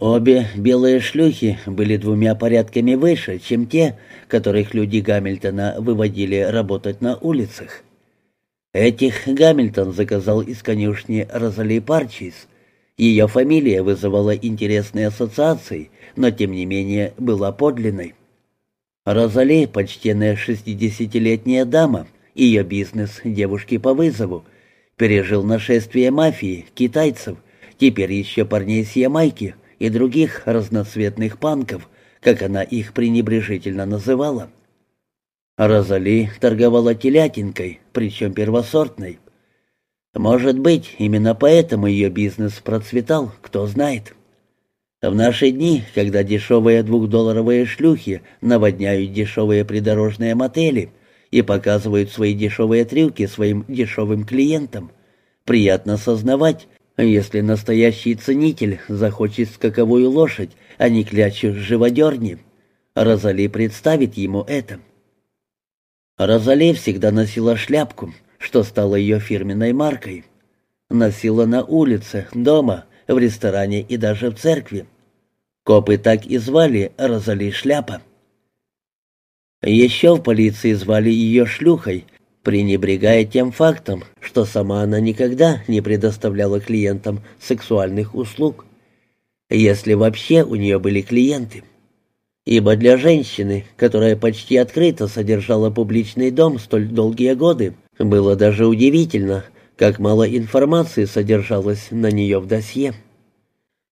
Обе белые шлюхи были двумя порядками выше, чем те, которых люди Гамильтона выводили работать на улицах. Этих Гамильтон заказал из конюшни Розали Парчис. Ее фамилия вызывала интересные ассоциации, но тем не менее была подлинной. Розали — почтенная шестидесятилетняя дама, ее бизнес — девушки по вызову, пережил нашествие мафии, китайцев, теперь еще парней с Ямайки и других разноцветных панков, как она их пренебрежительно называла. Розали торговала телятинкой, причем первосортной. Может быть, именно поэтому ее бизнес процветал, кто знает. В наши дни, когда дешевые двухдолларовые шлюхи наводняют дешевые придорожные мотели и показывают свои дешевые трюки своим дешевым клиентам, приятно сознавать, если настоящий ценитель захочет скаковую лошадь, а не клячу живодерни. Розали представит ему это. Розали всегда носила шляпку, что стало ее фирменной маркой. Носила на улице, дома, в ресторане и даже в церкви. Копы так и звали Розали Шляпа. Еще в полиции звали ее шлюхой, пренебрегая тем фактом, что сама она никогда не предоставляла клиентам сексуальных услуг, если вообще у нее были клиенты. Ибо для женщины, которая почти открыто содержала публичный дом столь долгие годы, было даже удивительно, как мало информации содержалось на нее в досье.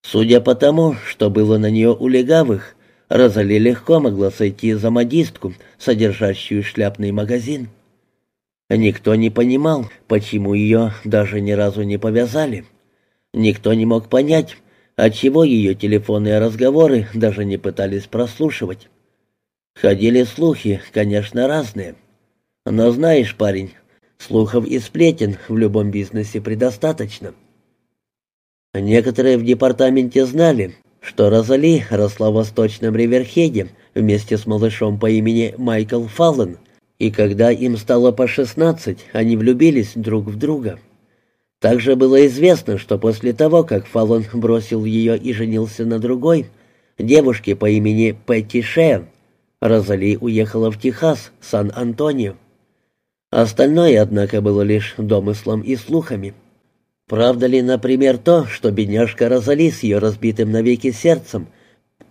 Судя по тому, что было на нее у легавых, Розали легко могла сойти за модистку, содержащую шляпный магазин. Никто не понимал, почему ее даже ни разу не повязали. Никто не мог понять, отчего ее телефонные разговоры даже не пытались прослушивать. Ходили слухи, конечно, разные. Но знаешь, парень, слухов и сплетен в любом бизнесе предостаточно. Некоторые в департаменте знали, что Розали росла в Восточном Риверхеде вместе с малышом по имени Майкл Фаллен, и когда им стало по шестнадцать, они влюбились друг в друга. Также было известно, что после того, как Фаллон бросил ее и женился на другой, девушке по имени Петти Шея, Розали уехала в Техас, Сан-Антонио. Остальное, однако, было лишь домыслом и слухами. Правда ли, например, то, что бедняжка Розали с ее разбитым навеки сердцем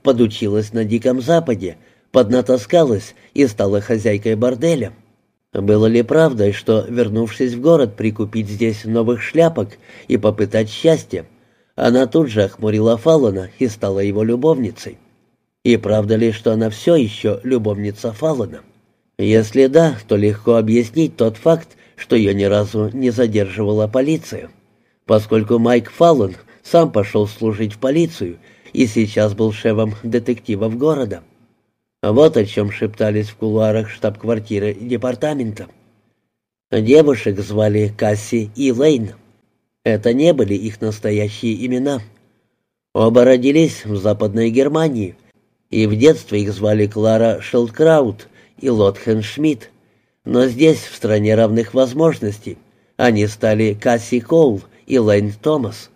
подучилась на Диком Западе, поднатаскалась и стала хозяйкой борделя? Было ли правдой, что, вернувшись в город прикупить здесь новых шляпок и попытать счастье, она тут же охмурила Фаллона и стала его любовницей? И правда ли, что она все еще любовница Фаллона? Если да, то легко объяснить тот факт, что ее ни разу не задерживала полиция, поскольку Майк Фаллон сам пошел служить в полицию и сейчас был шефом детективов города. Вот о чем шептались в кулуарах штаб-квартиры департамента. Девушек звали Касси и Лейн. Это не были их настоящие имена. Оба родились в Западной Германии, и в детстве их звали Клара Шелдкраут и Лотхен Шмидт. Но здесь, в стране равных возможностей, они стали Касси Коул и Лейн Томас.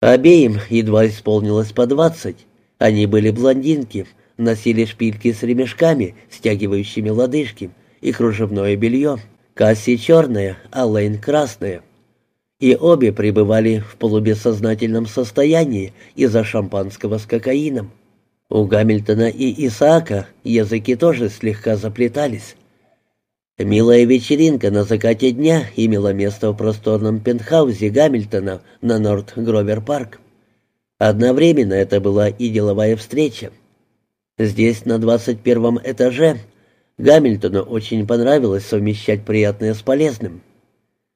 Обеим едва исполнилось по двадцать. Они были блондинки, носили шпильки с ремешками, стягивающими лодыжки, и кружевное белье. Касси черная, а Лейн красная. И обе пребывали в полубессознательном состоянии из-за шампанского с кокаином. У Гамильтона и Исаака языки тоже слегка заплетались. Милая вечеринка на закате дня имела место в просторном пентхаусе Гамильтона на Норт-Гровер-парк. Одновременно это была и деловая встреча. Здесь, на двадцать первом этаже, Гамильтону очень понравилось совмещать приятное с полезным.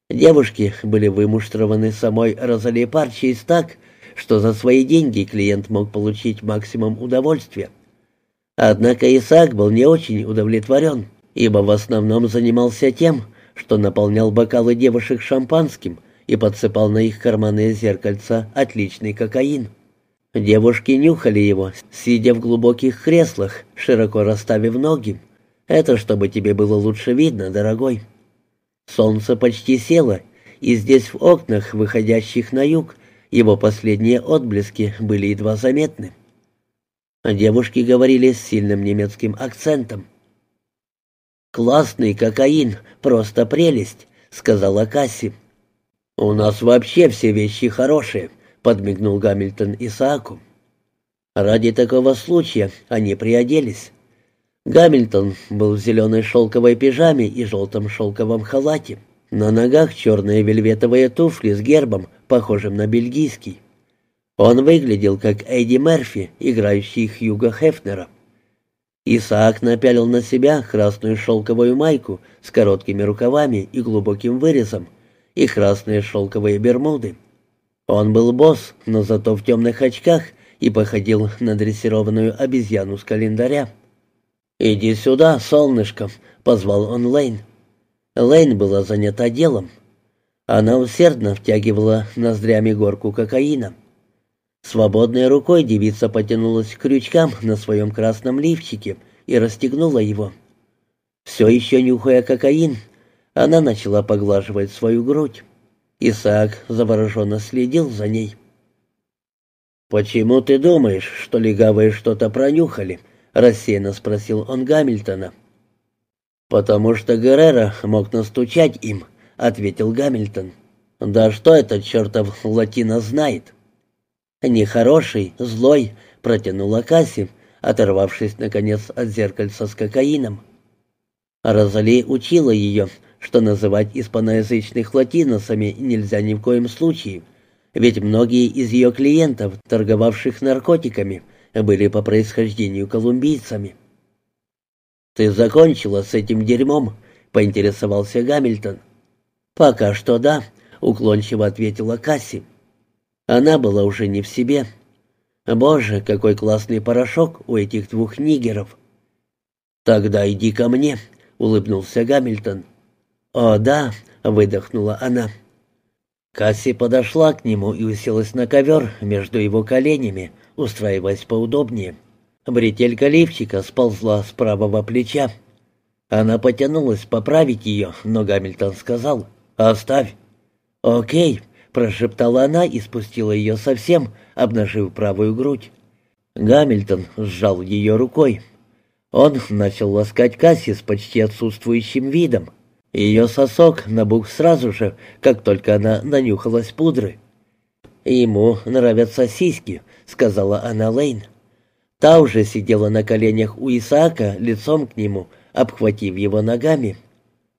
Девушки были вымуштрованы самой Розали Парчейс так, что за свои деньги клиент мог получить максимум удовольствия. Однако Исаак был не очень удовлетворен, ибо в основном занимался тем, что наполнял бокалы девушек шампанским и подсыпал на их карманные зеркальца отличный кокаин. Девушки нюхали его, сидя в глубоких креслах, широко расставив ноги. Это чтобы тебе было лучше видно, дорогой. Солнце почти село, и здесь в окнах, выходящих на юг, его последние отблески были едва заметны. Девушки говорили с сильным немецким акцентом. «Классный кокаин, просто прелесть», — сказала Касси. «У нас вообще все вещи хорошие», — подмигнул Гамильтон Исааку. Ради такого случая они приоделись. Гамильтон был в зеленой шелковой пижаме и желтом шелковом халате. На ногах черные вельветовые туфли с гербом, похожим на бельгийский. Он выглядел как Эдди Мерфи, играющий Хьюга Хефнера. Исаак напялил на себя красную шелковую майку с короткими рукавами и глубоким вырезом и красные шелковые бермуды. Он был босс, но зато в темных очках и походил на дрессированную обезьяну с календаря. «Иди сюда, солнышко», — позвал он Лейн. Лейн была занята делом. Она усердно втягивала ноздрями горку кокаина. Свободной рукой девица потянулась к крючкам на своем красном лифчике и расстегнула его. Все еще нюхая кокаин, она начала поглаживать свою грудь. Исаак завороженно следил за ней. «Почему ты думаешь, что легавые что-то пронюхали?» — рассеянно спросил он Гамильтона. «Потому что Геррера мог настучать им», — ответил Гамильтон. «Да что этот чертов латино знает?» «Нехороший, злой», — протянула Касси, оторвавшись, наконец, от зеркальца с кокаином. Розали учила ее, что называть испаноязычных латиносами нельзя ни в коем случае, ведь многие из ее клиентов, торговавших наркотиками, были по происхождению колумбийцами. «Ты закончила с этим дерьмом?» — поинтересовался Гамильтон. «Пока что да», — уклончиво ответила Касси. Она была уже не в себе. «Боже, какой классный порошок у этих двух нигеров!» «Тогда иди ко мне», — улыбнулся Гамильтон. «О, да», — выдохнула она. Касси подошла к нему и уселась на ковер между его коленями, устраиваясь поудобнее. Бретелька лифчика сползла с правого плеча. Она потянулась поправить ее, но Гамильтон сказал «Оставь». «Окей», прошептала она и спустила ее совсем, обнажив правую грудь. Гамильтон сжал ее рукой. Он начал ласкать Касси с почти отсутствующим видом. Ее сосок набух сразу же, как только она нанюхалась пудры. «Ему нравятся сиськи», — сказала она Лейн. Та уже сидела на коленях у Исаака, лицом к нему, обхватив его ногами.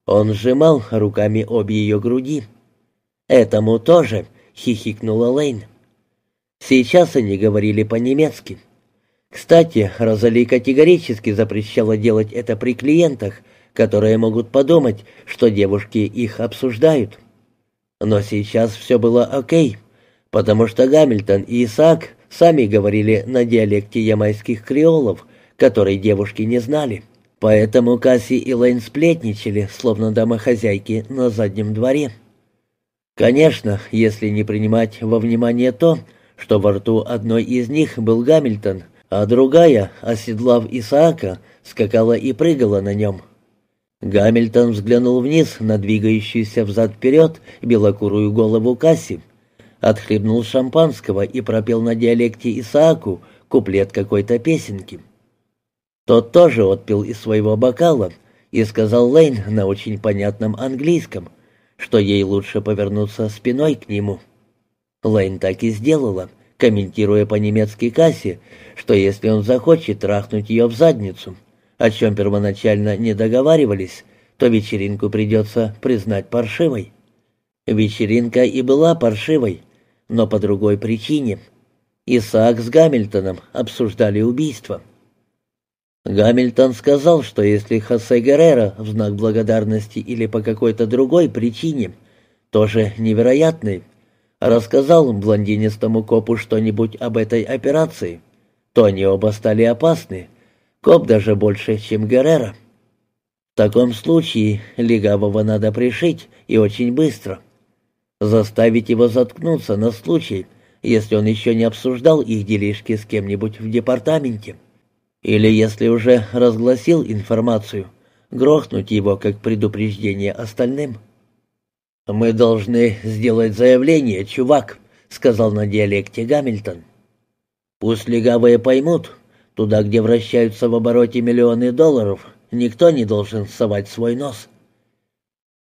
Он сжимал руками обе ее груди. «Этому тоже», — хихикнула Лейн. Сейчас они говорили по-немецки. Кстати, Розали категорически запрещала делать это при клиентах, которые могут подумать, что девушки их обсуждают. Но сейчас все было окей, потому что Гамильтон и Исаак сами говорили на диалекте ямайских креолов, который девушки не знали. Поэтому Касси и Лейн сплетничали, словно домохозяйки на заднем дворе. Конечно, если не принимать во внимание то, что во рту одной из них был Гамильтон, а другая, оседлав Исаака, скакала и прыгала на нем. Гамильтон взглянул вниз на двигающуюся взад-вперед белокурую голову Касси, отхлебнул шампанского и пропел на диалекте Исааку куплет какой-то песенки. Тот тоже отпил из своего бокала и сказал Лейн на очень понятном английском — что ей лучше повернуться спиной к нему. Лейн так и сделала, комментируя по-немецки Кассе, что если он захочет трахнуть ее в задницу, о чем первоначально не договаривались, то вечеринку придется признать паршивой. Вечеринка и была паршивой, но по другой причине. Исаак с Гамильтоном обсуждали убийство. Гамильтон сказал, что если Хосе Геррера в знак благодарности или по какой-то другой причине, тоже невероятный, рассказал блондинистому копу что-нибудь об этой операции, то они оба стали опасны, коп даже больше, чем Геррера. В таком случае легавого надо пришить и очень быстро. Заставить его заткнуться на случай, если он еще не обсуждал их делишки с кем-нибудь в департаменте. Или, если уже разгласил информацию, грохнуть его как предупреждение остальным. «Мы должны сделать заявление, чувак», — сказал на диалекте Гамильтон. «Пусть легавые поймут, туда, где вращаются в обороте миллионы долларов, никто не должен совать свой нос.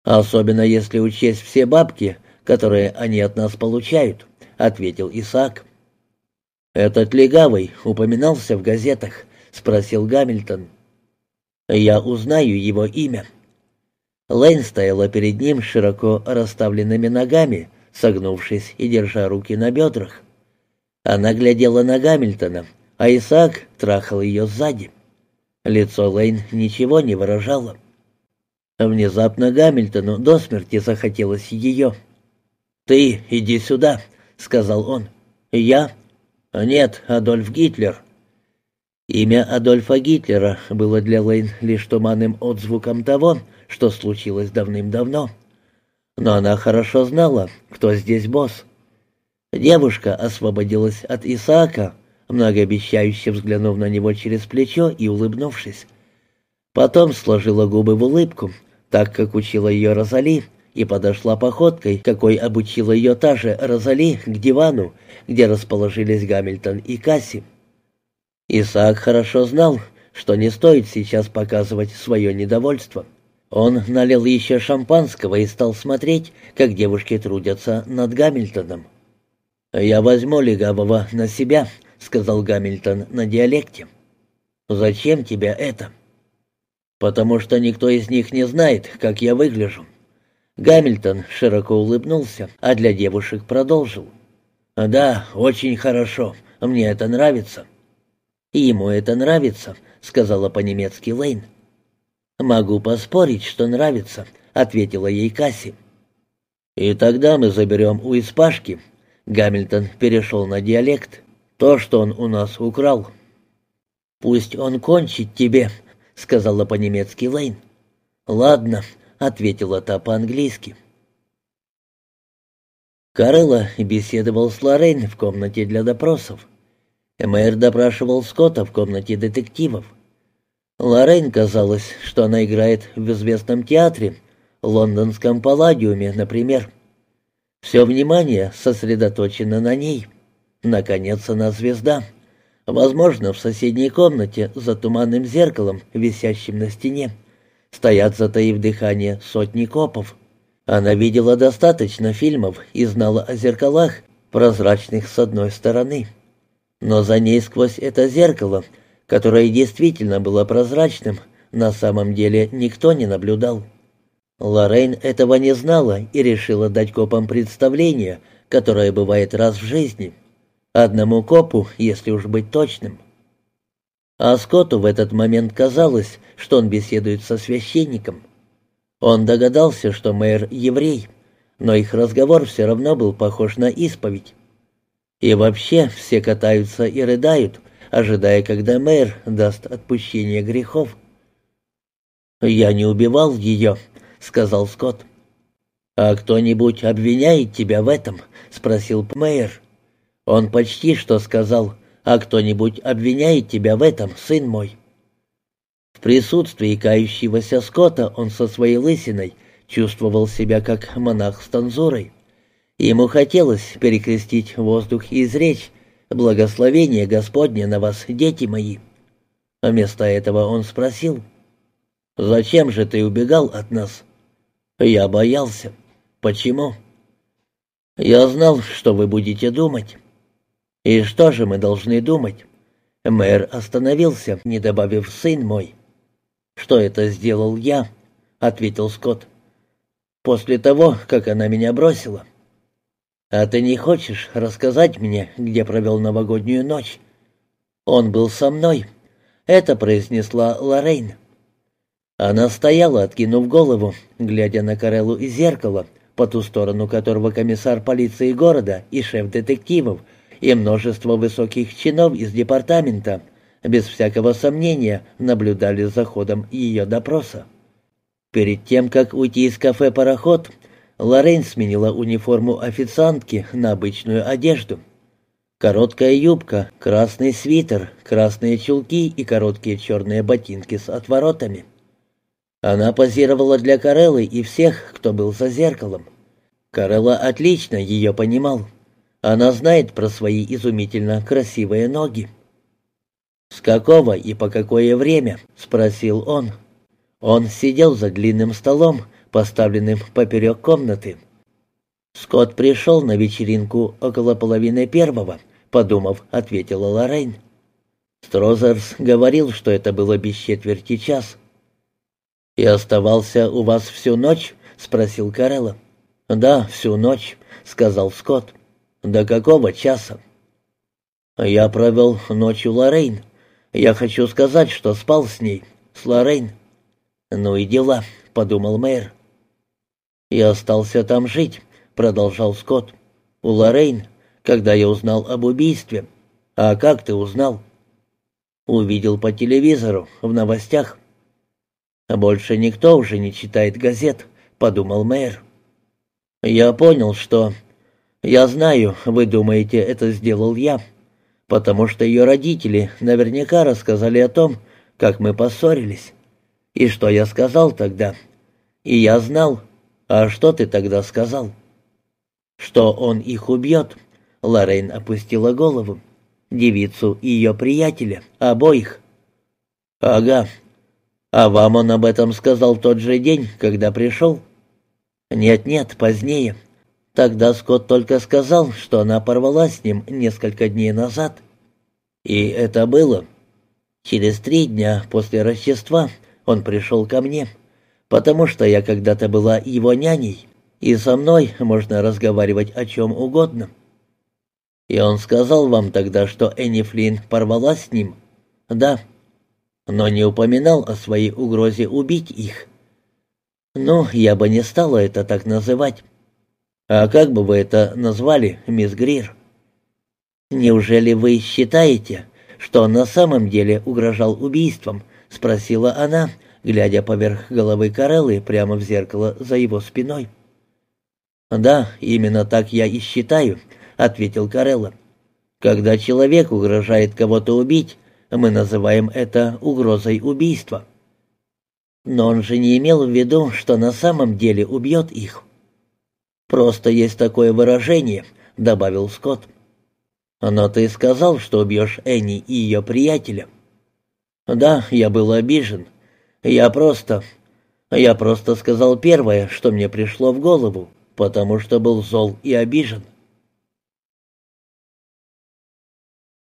Особенно если учесть все бабки, которые они от нас получают», — ответил Исаак. «Этот легавый упоминался в газетах?» — спросил Гамильтон. «Я узнаю его имя». Лейн стояла перед ним широко расставленными ногами, согнувшись и держа руки на бедрах. Она глядела на Гамильтона, а Исаак трахал ее сзади. Лицо Лейн ничего не выражало. Внезапно Гамильтону до смерти захотелось ее. «Ты иди сюда», — сказал он. «Я?» «Нет, Адольф Гитлер». Имя Адольфа Гитлера было для Лейн лишь туманным отзвуком того, что случилось давным-давно. Но она хорошо знала, кто здесь босс. Девушка освободилась от Исаака, многообещающе взглянув на него через плечо и улыбнувшись. Потом сложила губы в улыбку, так как учила ее Розали, и подошла походкой, какой обучила ее та же Розали, к дивану, где расположились Гамильтон и Касси. Исаак хорошо знал, что не стоит сейчас показывать свое недовольство. Он налил еще шампанского и стал смотреть, как девушки трудятся над Гамильтоном. «Я возьму легавого на себя», — сказал Гамильтон на диалекте. «Зачем тебе это?» «Потому что никто из них не знает, как я выгляжу». Гамильтон широко улыбнулся, а для девушек продолжил. «Да, очень хорошо. Мне это нравится». «Ему это нравится», — сказала по-немецки Лейн. «Могу поспорить, что нравится», — ответила ей Касси. «И тогда мы заберем у Испашки». Гамильтон перешел на диалект. «То, что он у нас украл». «Пусть он кончит тебе», — сказала по-немецки Лейн. «Ладно», — ответила та по-английски. Карелла беседовал с Лоррейн в комнате для допросов. Мэр допрашивал Скотта в комнате детективов. Лоррейн казалось, что она играет в известном театре, лондонском Палладиуме, например. Все внимание сосредоточено на ней. Наконец она звезда. Возможно, в соседней комнате за туманным зеркалом, висящим на стене, стоят, затаив дыхание, сотни копов. Она видела достаточно фильмов и знала о зеркалах, прозрачных с одной стороны. Но за ней сквозь это зеркало которое действительно было прозрачным, на самом деле никто не наблюдал. Лоррейн этого не знала и решила дать копам представление, которое бывает раз в жизни. Одному копу, если уж быть точным. А Скотту в этот момент казалось, что он беседует со священником. Он догадался, что мэр еврей, но их разговор все равно был похож на исповедь. И вообще все катаются и рыдают, ожидая, когда мэр даст отпущение грехов. «Я не убивал ее», — сказал Скотт. «А кто-нибудь обвиняет тебя в этом?» — спросил мэр. Он почти что сказал, «А кто-нибудь обвиняет тебя в этом, сын мой?» В присутствии кающегося Скотта он со своей лысиной чувствовал себя как монах с танзурой. Ему хотелось перекрестить воздух и изречь «Благословение Господне на вас, дети мои». Вместо этого он спросил, «Зачем же ты убегал от нас?» «Я боялся». «Почему?» «Я знал, что вы будете думать». «И что же мы должны думать?» Мэр остановился, не добавив «сын мой». «Что это сделал я?» — ответил Скотт. «После того, как она меня бросила». «А ты не хочешь рассказать мне, где провел новогоднюю ночь?» «Он был со мной», — это произнесла Лоррейн. Она стояла, откинув голову, глядя на Кареллу из зеркала, по ту сторону которого комиссар полиции города и шеф детективов и множество высоких чинов из департамента без всякого сомнения наблюдали за ходом ее допроса. Перед тем, как уйти из кафе «Пароход», Лорен сменила униформу официантки на обычную одежду. Короткая юбка, красный свитер, красные чулки и короткие черные ботинки с отворотами. Она позировала для Кареллы и всех, кто был за зеркалом. Карелла отлично ее понимал. Она знает про свои изумительно красивые ноги. «С какого и по какое время?» — спросил он. Он сидел за длинным столом, поставленным поперек комнаты. «Скотт пришел на вечеринку около половины первого», — подумав, ответила Лоррейн. Строзерс говорил, что это было без четверти час. «И оставался у вас всю ночь?» — спросил Карелла. «Да, всю ночь», — сказал Скотт. «До какого часа?» «Я провел ночь у Лоррейн. Я хочу сказать, что спал с ней, с Лоррейн». «Ну и дела», — подумал мэр. «Я остался там жить», — продолжал Скотт. «У Лоррейн, когда я узнал об убийстве. А как ты узнал?» «Увидел по телевизору, в новостях». «Больше никто уже не читает газет», — подумал мэр. «Я понял, что...» «Я знаю, вы думаете, это сделал я, потому что ее родители наверняка рассказали о том, как мы поссорились. И что я сказал тогда? И я знал. А что ты тогда сказал?» «Что он их убьет?» Лоррейн опустила голову. «Девицу и ее приятеля, обоих». «Ага. А вам он об этом сказал тот же день, когда пришел?» «Нет-нет, позднее. Тогда Скотт только сказал, что она порвала с ним несколько дней назад. И это было. Через три дня после Рождества он пришел ко мне, потому что я когда-то была его няней, и со мной можно разговаривать о чем угодно. И он сказал вам тогда, что Энни Флинн порвала с ним? Да. Но не упоминал о своей угрозе убить их. «Ну, я бы не стала это так называть». «А как бы вы это назвали, мисс Грир?» «Неужели вы считаете, что он на самом деле угрожал убийством?» — спросила она, глядя поверх головы Кареллы прямо в зеркало за его спиной. «Да, именно так я и считаю», — ответил Карелла. «Когда человек угрожает кого-то убить, мы называем это угрозой убийства». Но он же не имел в виду, что на самом деле убьет их. «Просто есть такое выражение», — добавил Скотт. «Но ты сказал, что убьешь Энни и ее приятеля». «Да, я был обижен. Я просто... Я просто сказал первое, что мне пришло в голову, потому что был зол и обижен».